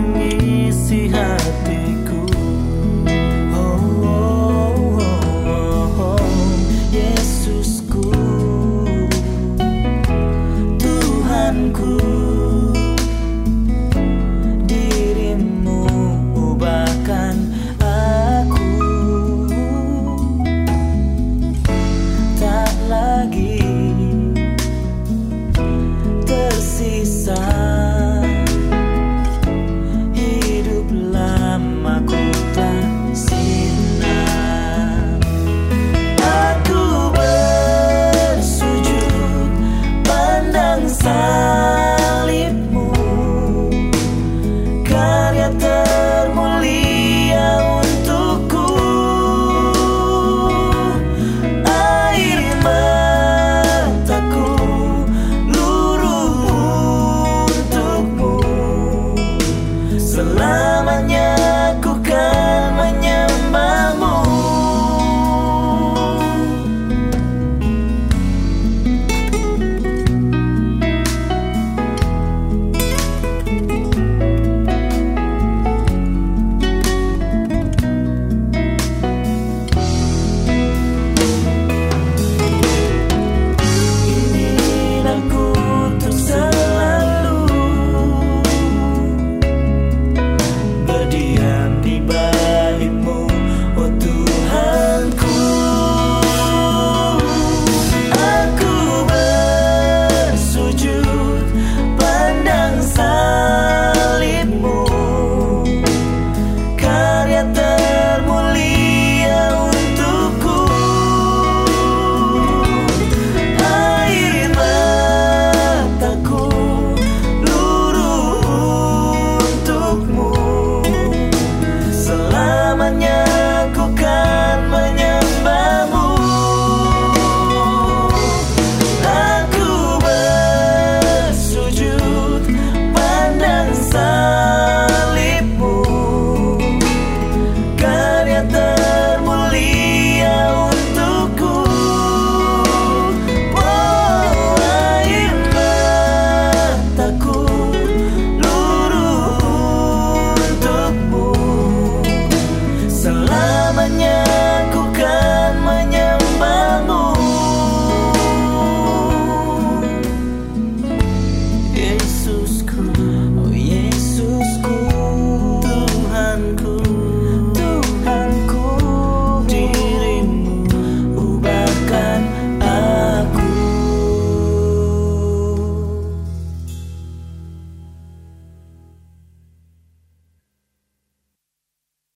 mengisi hati.